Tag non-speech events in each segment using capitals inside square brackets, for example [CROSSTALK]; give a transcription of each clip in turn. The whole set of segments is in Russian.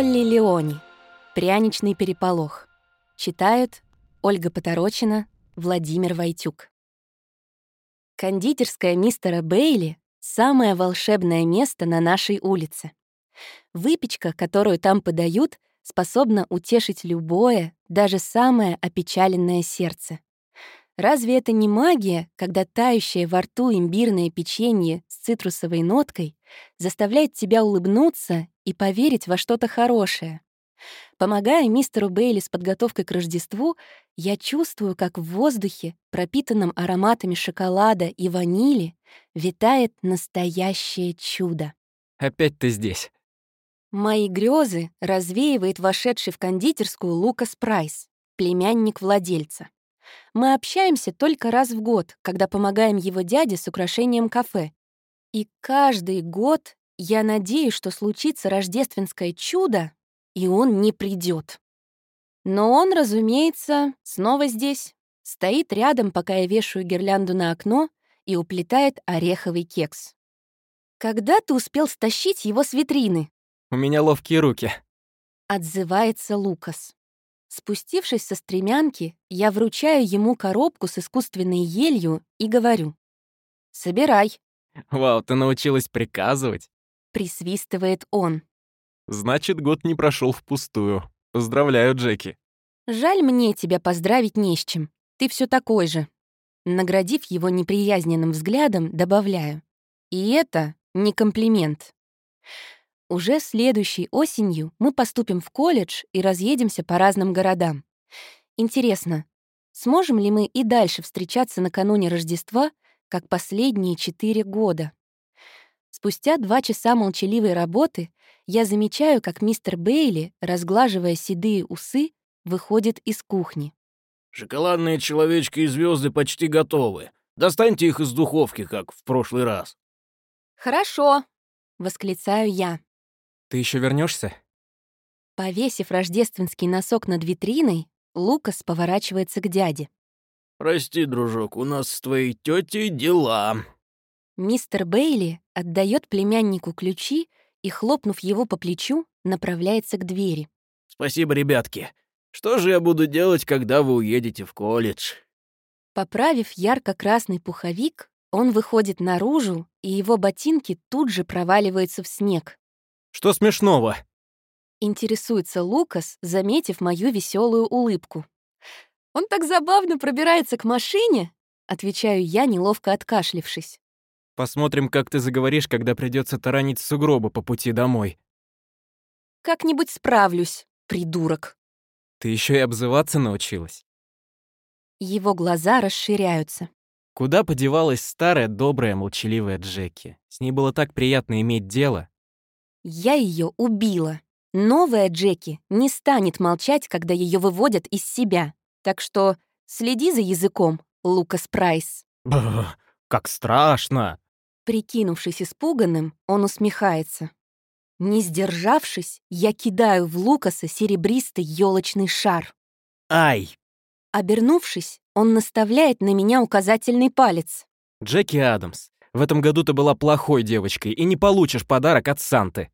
Полли Леони. Пряничный переполох. Читают Ольга Поторочина, Владимир Войтюк. Кондитерская мистера Бейли — самое волшебное место на нашей улице. Выпечка, которую там подают, способна утешить любое, даже самое опечаленное сердце. Разве это не магия, когда тающее во рту имбирное печенье с цитрусовой ноткой заставляет тебя улыбнуться и поверить во что-то хорошее? Помогая мистеру Бейли с подготовкой к Рождеству, я чувствую, как в воздухе, пропитанном ароматами шоколада и ванили, витает настоящее чудо. Опять ты здесь. Мои грезы развеивает вошедший в кондитерскую Лукас Прайс, племянник владельца. Мы общаемся только раз в год, когда помогаем его дяде с украшением кафе. И каждый год я надеюсь, что случится рождественское чудо, и он не придет. Но он, разумеется, снова здесь. Стоит рядом, пока я вешаю гирлянду на окно и уплетает ореховый кекс. «Когда ты успел стащить его с витрины?» У меня ловкие руки. Отзывается Лукас. Спустившись со стремянки, я вручаю ему коробку с искусственной елью и говорю. «Собирай», Вау, ты научилась приказывать? — присвистывает он. Значит, год не прошел впустую. Поздравляю, Джеки. «Жаль мне тебя поздравить не с чем. Ты все такой же». Наградив его неприязненным взглядом, добавляю. «И это не комплимент». Уже следующей осенью мы поступим в колледж и разъедемся по разным городам. Интересно, сможем ли мы и дальше встречаться накануне Рождества, как последние четыре года? Спустя два часа молчаливой работы я замечаю, как мистер Бейли, разглаживая седые усы, выходит из кухни. «Шоколадные человечки и звезды почти готовы. Достаньте их из духовки, как в прошлый раз». «Хорошо», — восклицаю я. Ты еще вернешься? Повесив рождественский носок над витриной, Лукас поворачивается к дяде. «Прости, дружок, у нас с твоей тетей дела». Мистер Бейли отдает племяннику ключи и, хлопнув его по плечу, направляется к двери. «Спасибо, ребятки. Что же я буду делать, когда вы уедете в колледж?» Поправив ярко-красный пуховик, он выходит наружу, и его ботинки тут же проваливаются в снег. Что смешного? Интересуется Лукас, заметив мою веселую улыбку. «Он так забавно пробирается к машине», — отвечаю я, неловко откашлившись. Посмотрим, как ты заговоришь, когда придется таранить сугробы по пути домой. «Как-нибудь справлюсь, придурок». Ты еще и обзываться научилась. Его глаза расширяются. Куда подевалась старая, добрая, молчаливая Джеки? С ней было так приятно иметь дело. Я ее убила. Новая Джеки не станет молчать, когда ее выводят из себя. Так что следи за языком, Лукас Прайс. Бррр, как страшно. Прикинувшись испуганным, он усмехается. Не сдержавшись, я кидаю в Лукаса серебристый елочный шар. Ай! Обернувшись, он наставляет на меня указательный палец. Джеки Адамс, в этом году ты была плохой девочкой и не получишь подарок от Санты.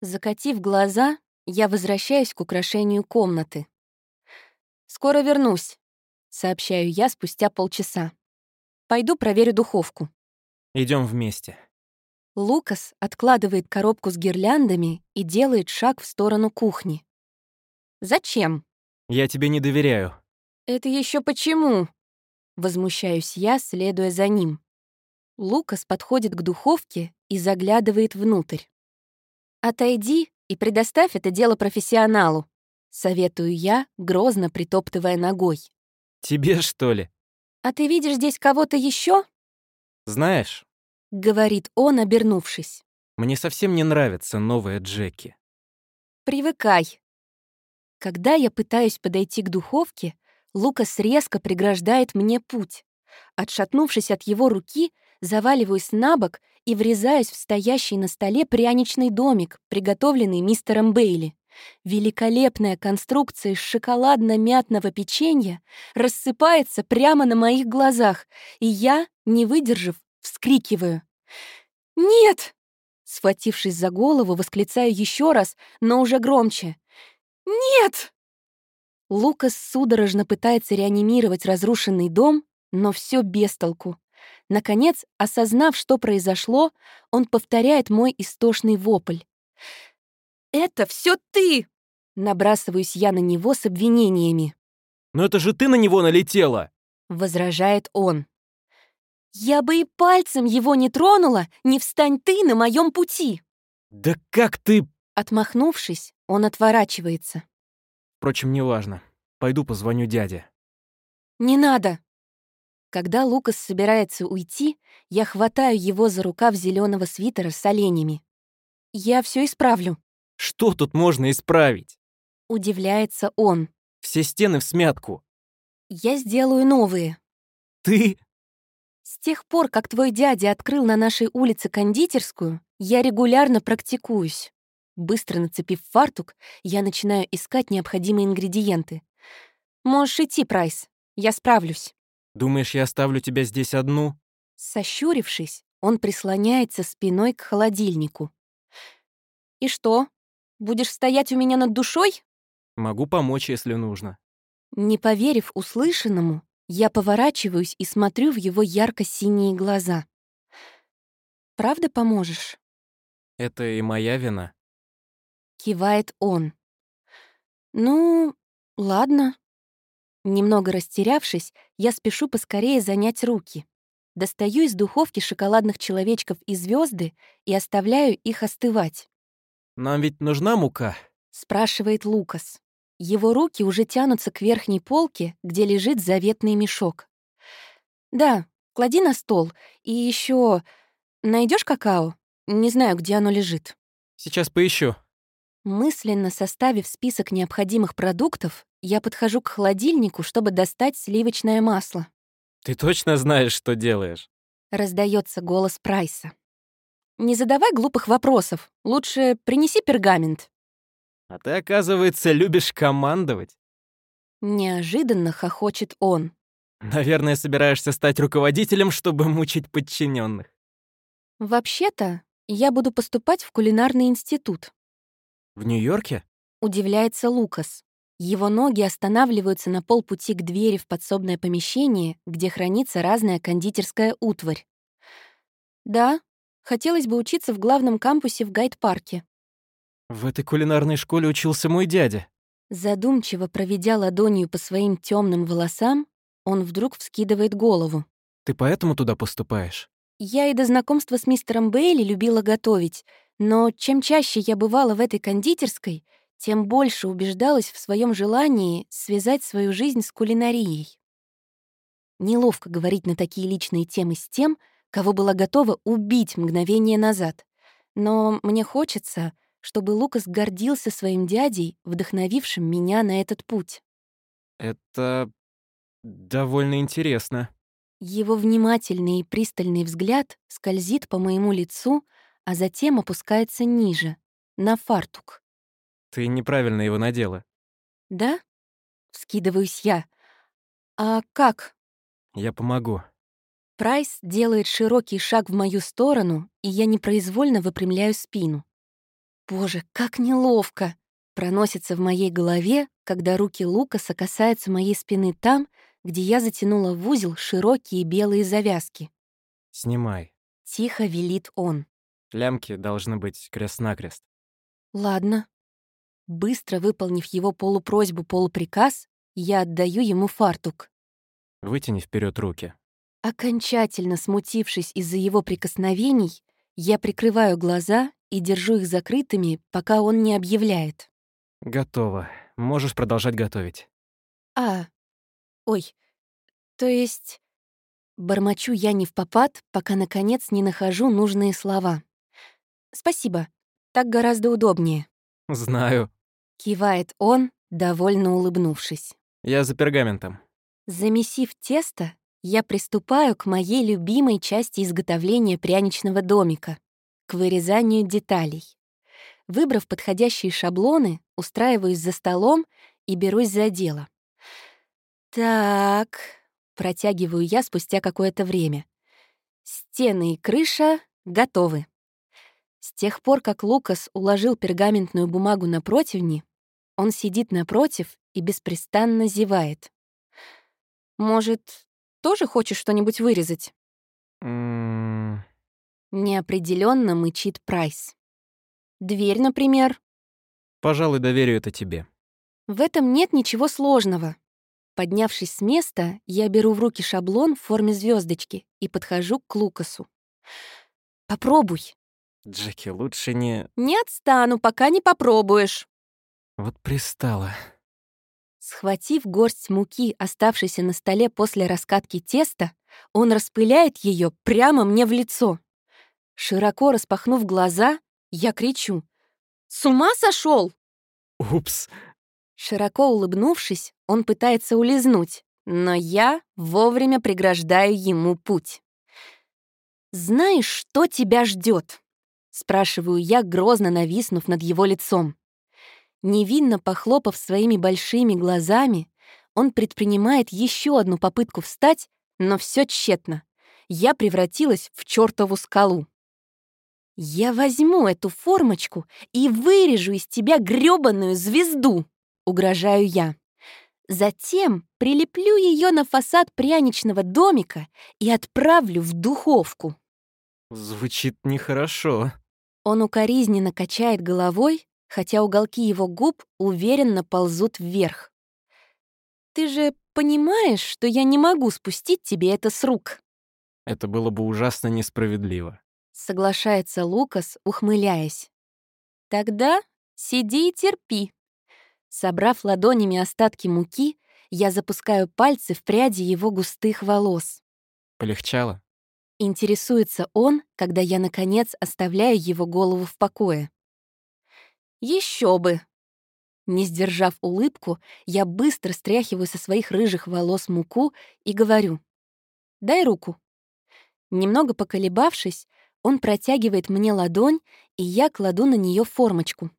Закатив глаза, я возвращаюсь к украшению комнаты. «Скоро вернусь», — сообщаю я спустя полчаса. «Пойду проверю духовку». Идем вместе. Лукас откладывает коробку с гирляндами и делает шаг в сторону кухни. «Зачем?» Я тебе не доверяю. «Это еще почему?» Возмущаюсь я, следуя за ним. Лукас подходит к духовке и заглядывает внутрь. «Отойди и предоставь это дело профессионалу», — советую я, грозно притоптывая ногой. Тебе, что ли? «А ты видишь здесь кого-то еще? Знаешь, говорит он, обернувшись. мне совсем не нравится новая Джеки. «Привыкай». Когда я пытаюсь подойти к духовке, Лукас резко преграждает мне путь. Отшатнувшись от его руки, заваливаюсь на бок и врезаюсь в стоящий на столе пряничный домик, приготовленный мистером Бейли. Великолепная конструкция из шоколадно-мятного печенья рассыпается прямо на моих глазах, и я, не выдержав, вскрикиваю. «Нет!» Схватившись за голову, восклицаю еще раз, но уже громче. «Нет!» Лукас судорожно пытается реанимировать разрушенный дом, но все без толку. Наконец, осознав, что произошло, он повторяет мой истошный вопль. «Это все ты!» Набрасываюсь я на него с обвинениями. «Но это же ты на него налетела!» Возражает он. «Я бы и пальцем его не тронула, не встань ты на моем пути!» «Да как ты...» Отмахнувшись, он отворачивается. Впрочем, неважно. Пойду позвоню дяде. «Не надо!» Когда Лукас собирается уйти, я хватаю его за рукав зеленого свитера с оленями. «Я все исправлю», Что тут можно исправить? — удивляется он. Все стены в смятку. «Я сделаю новые». Ты... С тех пор, как твой дядя открыл на нашей улице кондитерскую, я регулярно практикуюсь. Быстро нацепив фартук, я начинаю искать необходимые ингредиенты. Можешь идти, Прайс, я справлюсь. Думаешь, я оставлю тебя здесь одну? Сощурившись, он прислоняется спиной к холодильнику. «И что, будешь стоять у меня над душой?» Могу помочь, если нужно. Не поверив услышанному, я поворачиваюсь и смотрю в его ярко-синие глаза. «Правда поможешь?» Это и моя вина. Кивает он. «Ну, ладно». Немного растерявшись, я спешу поскорее занять руки. Достаю из духовки шоколадных человечков и звезды и оставляю их остывать. Нам ведь нужна мука. Спрашивает Лукас. Его руки уже тянутся к верхней полке, где лежит заветный мешок. «Да, клади на стол. И еще найдешь какао? Не знаю, где оно лежит». Сейчас поищу. Мысленно составив список необходимых продуктов, я подхожу к холодильнику, чтобы достать сливочное масло. Ты точно знаешь, что делаешь? Раздается голос Прайса. «Не задавай глупых вопросов. Лучше принеси пергамент». А ты, оказывается, любишь командовать. Неожиданно хохочет он. Наверное, собираешься стать руководителем, чтобы мучить подчиненных. «Вообще-то, я буду поступать в кулинарный институт», В Нью-Йорке? — удивляется Лукас. Его ноги останавливаются на полпути к двери в подсобное помещение, где хранится разная кондитерская утварь. «Да, хотелось бы учиться в главном кампусе в Гайд-парке». В этой кулинарной школе учился мой дядя. Задумчиво проведя ладонью по своим темным волосам, он вдруг вскидывает голову. Ты поэтому туда поступаешь? Я и до знакомства с мистером Бейли любила готовить, но чем чаще я бывала в этой кондитерской, тем больше убеждалась в своем желании связать свою жизнь с кулинарией. Неловко говорить на такие личные темы с тем, кого была готова убить мгновение назад. Но мне хочется, чтобы Лукас гордился своим дядей, вдохновившим меня на этот путь. Это довольно интересно. Его внимательный и пристальный взгляд скользит по моему лицу, а затем опускается ниже, на фартук. Ты неправильно его надела. «Да?» — вскидываюсь я. «А как?» Я помогу. Прайс делает широкий шаг в мою сторону, и я непроизвольно выпрямляю спину. «Боже, как неловко!» проносится в моей голове, когда руки Лукаса касаются моей спины там, где я затянула в узел широкие белые завязки. Снимай. Тихо велит он. Лямки должны быть крест-накрест. «Ладно». Быстро выполнив его полупросьбу-полуприказ, я отдаю ему фартук. Вытяни вперед руки. Окончательно смутившись из-за его прикосновений, я прикрываю глаза и держу их закрытыми, пока он не объявляет. Готово. Можешь продолжать готовить. «А, ой, то есть...» Бормочу я не в попад, пока, наконец, не нахожу нужные слова. «Спасибо, так гораздо удобнее», Знаю. — кивает он, довольно улыбнувшись. Я за пергаментом. Замесив тесто, я приступаю к моей любимой части изготовления пряничного домика — к вырезанию деталей. Выбрав подходящие шаблоны, устраиваюсь за столом и берусь за дело. «Так», — протягиваю я спустя какое-то время. «Стены и крыша готовы. С тех пор, как Лукас уложил пергаментную бумагу на противни, он сидит напротив и беспрестанно зевает. «Может, тоже хочешь что-нибудь вырезать?» Неопределенно мычит Прайс. «Дверь, например?» Пожалуй, доверю это тебе. В этом нет ничего сложного. Поднявшись с места, я беру в руки шаблон в форме звездочки и подхожу к Лукасу. «Попробуй». Джеки, лучше не... «Не отстану, пока не попробуешь». Вот пристала. Схватив горсть муки, оставшейся на столе после раскатки теста, он распыляет ее прямо мне в лицо. Широко распахнув глаза, я кричу. «С ума сошел? Упс. Широко улыбнувшись, он пытается улизнуть, но я вовремя преграждаю ему путь. «Знаешь, что тебя ждет? спрашиваю я, грозно нависнув над его лицом. Невинно похлопав своими большими глазами, он предпринимает еще одну попытку встать, но все тщетно. Я превратилась в чертову скалу. «Я возьму эту формочку и вырежу из тебя грёбаную звезду!» — угрожаю я. Затем прилеплю ее на фасад пряничного домика и отправлю в духовку. Звучит нехорошо. Он укоризненно качает головой, хотя уголки его губ уверенно ползут вверх. «Ты же понимаешь, что я не могу спустить тебе это с рук?» Это было бы ужасно несправедливо. Соглашается Лукас, ухмыляясь. «Тогда сиди и терпи». Собрав ладонями остатки муки, я запускаю пальцы в пряди его густых волос. Полегчало? Интересуется он, когда я, наконец, оставляю его голову в покое. Еще бы! Не сдержав улыбку, я быстро стряхиваю со своих рыжих волос муку и говорю. «Дай руку». Немного поколебавшись, он протягивает мне ладонь, и я кладу на нее формочку.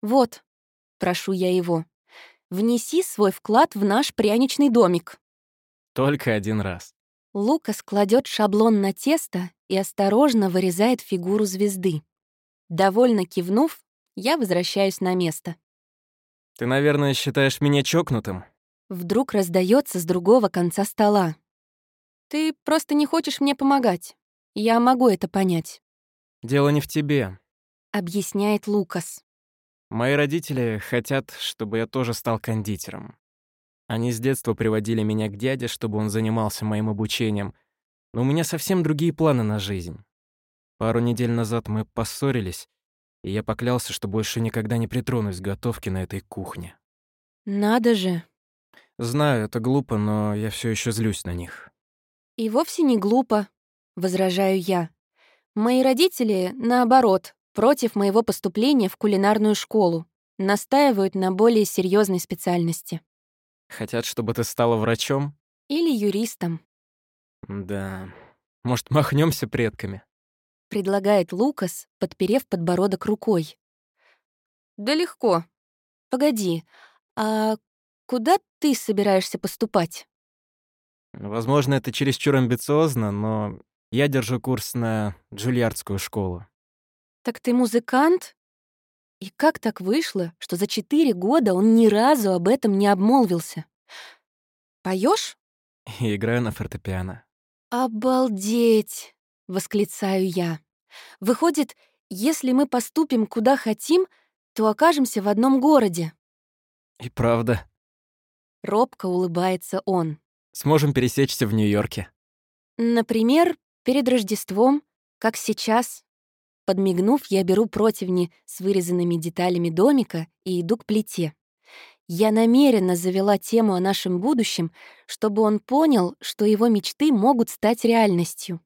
«Вот», — прошу я его, — «внеси свой вклад в наш пряничный домик». Только один раз. Лукас кладет шаблон на тесто и осторожно вырезает фигуру звезды. Довольно кивнув, я возвращаюсь на место. Ты, наверное, считаешь меня чокнутым? Вдруг раздается с другого конца стола. «Ты просто не хочешь мне помогать. Я могу это понять», Дело не в тебе. — объясняет Лукас. Мои родители хотят, чтобы я тоже стал кондитером. Они с детства приводили меня к дяде, чтобы он занимался моим обучением, но у меня совсем другие планы на жизнь. Пару недель назад мы поссорились, и я поклялся, что больше никогда не притронусь к готовке на этой кухне. «Надо же. Знаю, это глупо, но я все еще злюсь на них. И вовсе не глупо», — возражаю я. «Мои родители, наоборот, против моего поступления в кулинарную школу, настаивают на более серьезной специальности. Хотят, чтобы ты стала врачом? Или юристом», Да. Может, махнемся предками? — предлагает Лукас, подперев подбородок рукой. «Да легко. Погоди, а куда ты собираешься поступать?» Возможно, это чересчур амбициозно, но я держу курс на Джульярдскую школу. «Так ты музыкант?» И как так вышло, что за четыре года он ни разу об этом не обмолвился? Поешь? [LAUGHS] И играю на фортепиано. «Обалдеть!» — восклицаю я. «Выходит, если мы поступим куда хотим, то окажемся в одном городе». И правда, Робко улыбается он. сможем пересечься в Нью-Йорке. Например, перед Рождеством, как сейчас. Подмигнув, я беру противни с вырезанными деталями домика и иду к плите. Я намеренно завела тему о нашем будущем, чтобы он понял, что его мечты могут стать реальностью.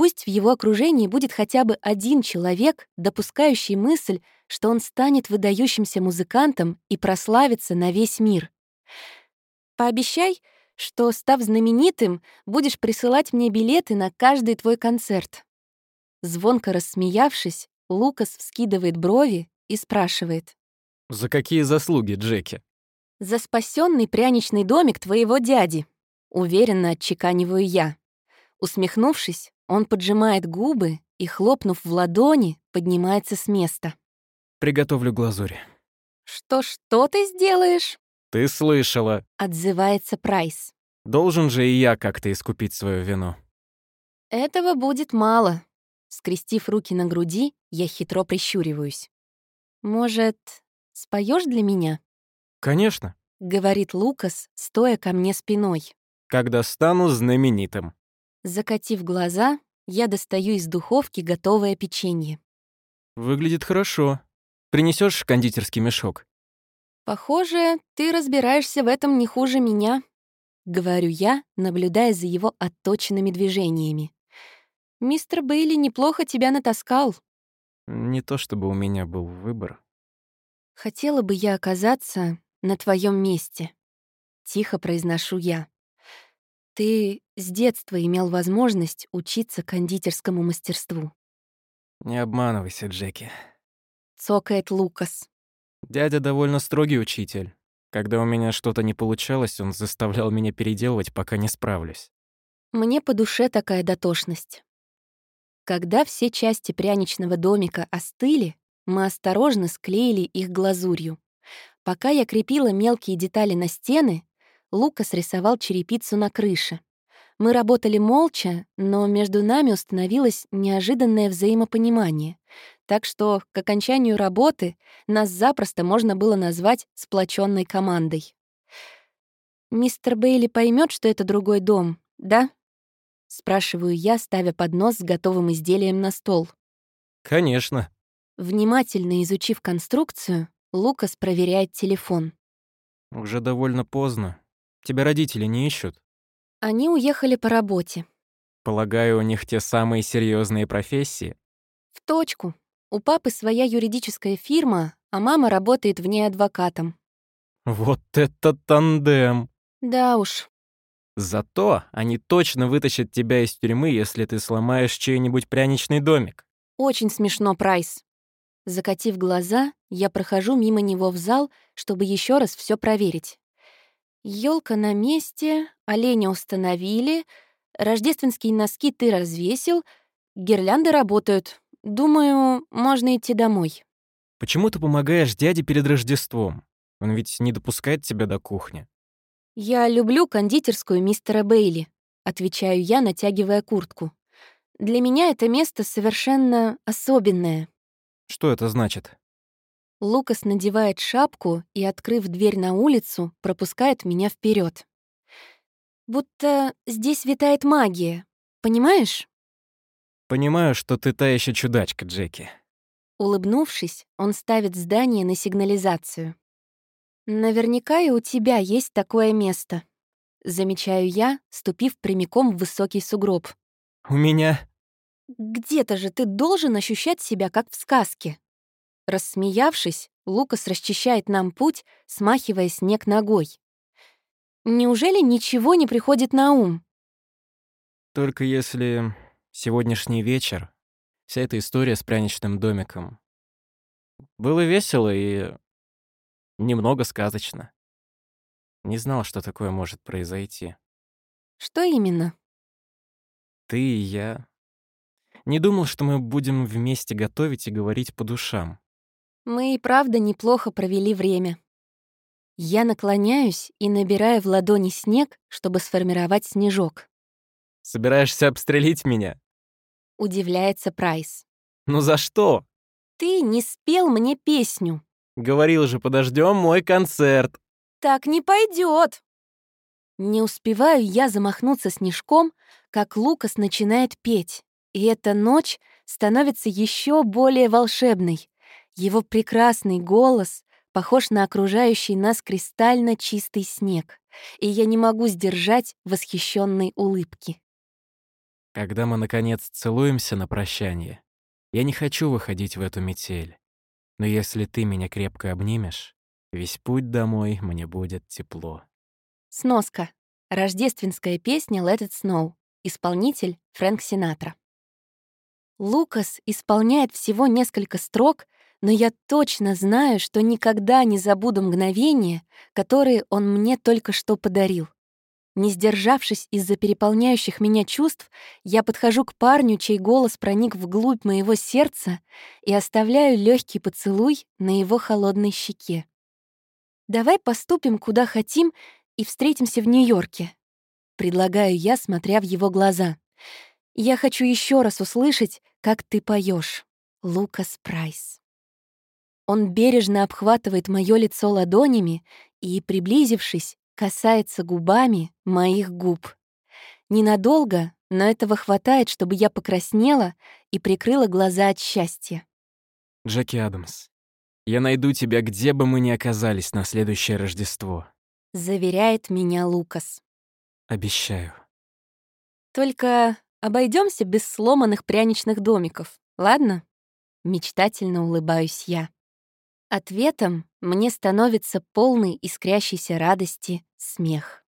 Пусть в его окружении будет хотя бы один человек, допускающий мысль, что он станет выдающимся музыкантом и прославится на весь мир. Пообещай, что, став знаменитым, будешь присылать мне билеты на каждый твой концерт». Звонко рассмеявшись, Лукас вскидывает брови и спрашивает. За какие заслуги, Джеки? «За спасенный пряничный домик твоего дяди», — уверенно отчеканиваю я. Усмехнувшись, он поджимает губы и, хлопнув в ладони, поднимается с места. Приготовлю глазурь. «Что-что ты сделаешь?» Ты слышала. Отзывается Прайс. Должен же и я как-то искупить свою вину. Этого будет мало. Скрестив руки на груди, я хитро прищуриваюсь. «Может, споешь для меня?» Конечно. — говорит Лукас, стоя ко мне спиной. Когда стану знаменитым. Закатив глаза, я достаю из духовки готовое печенье. Выглядит хорошо. Принесешь кондитерский мешок? «Похоже, ты разбираешься в этом не хуже меня», — говорю я, наблюдая за его отточенными движениями. «Мистер Бейли неплохо тебя натаскал». Не то чтобы у меня был выбор. «Хотела бы я оказаться на твоем месте», — тихо произношу я. «Ты с детства имел возможность учиться кондитерскому мастерству», Не обманывайся, Джеки. — цокает Лукас. Дядя довольно строгий учитель. Когда у меня что-то не получалось, он заставлял меня переделывать, пока не справлюсь. Мне по душе такая дотошность. Когда все части пряничного домика остыли, мы осторожно склеили их глазурью. Пока я крепила мелкие детали на стены, Лукас рисовал черепицу на крыше. Мы работали молча, но между нами установилось неожиданное взаимопонимание. Так что к окончанию работы нас запросто можно было назвать сплоченной командой. «Мистер Бейли поймет, что это другой дом, да?» — спрашиваю я, ставя поднос с готовым изделием на стол. Конечно. Внимательно изучив конструкцию, Лукас проверяет телефон. Уже довольно поздно. Тебя родители не ищут? Они уехали по работе. Полагаю, у них те самые серьезные профессии? В точку. У папы своя юридическая фирма, а мама работает в ней адвокатом. Вот это тандем! Да уж, Зато они точно вытащат тебя из тюрьмы, если ты сломаешь чей-нибудь пряничный домик. очень смешно, Прайс. Закатив глаза, я прохожу мимо него в зал, чтобы еще раз все проверить. Елка на месте, оленя установили, рождественские носки ты развесил, гирлянды работают. Думаю, можно идти домой. Почему ты помогаешь дяде перед Рождеством? Он ведь не допускает тебя до кухни. «Я люблю кондитерскую мистера Бейли», — отвечаю я, натягивая куртку. «Для меня это место совершенно особенное». Что это значит? Лукас надевает шапку и, открыв дверь на улицу, пропускает меня вперед. Будто здесь витает магия, понимаешь? Понимаю, что ты та еще чудачка, Джеки. Улыбнувшись, он ставит здание на сигнализацию. «Наверняка и у тебя есть такое место», — замечаю я, ступив прямиком в высокий сугроб. У меня... «Где-то же ты должен ощущать себя, как в сказке». Рассмеявшись, Лукас расчищает нам путь, смахивая снег ногой. «Неужели ничего не приходит на ум?» Только если сегодняшний вечер, вся эта история с пряничным домиком. Было весело и немного сказочно. Не знал, что такое может произойти. «Что именно?» Ты и я. Не думал, что мы будем вместе готовить и говорить по душам. Мы и правда неплохо провели время. Я наклоняюсь и набираю в ладони снег, чтобы сформировать снежок. Собираешься обстрелить меня? Удивляется Прайс. Ну за что? «Ты не спел мне песню». Говорил же, подождем мой концерт. «Так не пойдет. Не успеваю я замахнуться снежком, как Лукас начинает петь. И эта ночь становится еще более волшебной. Его прекрасный голос похож на окружающий нас кристально чистый снег, и я не могу сдержать восхищенной улыбки. Когда мы, наконец, целуемся на прощание, я не хочу выходить в эту метель. Но если ты меня крепко обнимешь, весь путь домой мне будет тепло. Сноска. Рождественская песня «Let it snow». Исполнитель Фрэнк Синатра. Лукас исполняет всего несколько строк, но я точно знаю, что никогда не забуду мгновения, которые он мне только что подарил. Не сдержавшись из-за переполняющих меня чувств, я подхожу к парню, чей голос проник вглубь моего сердца, и оставляю легкий поцелуй на его холодной щеке. «Давай поступим, куда хотим, и встретимся в Нью-Йорке», — предлагаю я, смотря в его глаза. «Я хочу еще раз услышать, как ты поешь, Лукас Прайс». Он бережно обхватывает мое лицо ладонями и, приблизившись, касается губами моих губ. Ненадолго, но этого хватает, чтобы я покраснела и прикрыла глаза от счастья. Джеки Адамс, я найду тебя, где бы мы ни оказались на следующее Рождество. Заверяет меня Лукас. Обещаю. Только обойдемся без сломанных пряничных домиков, ладно? Мечтательно улыбаюсь я. Ответом мне становится полный искрящейся радости смех.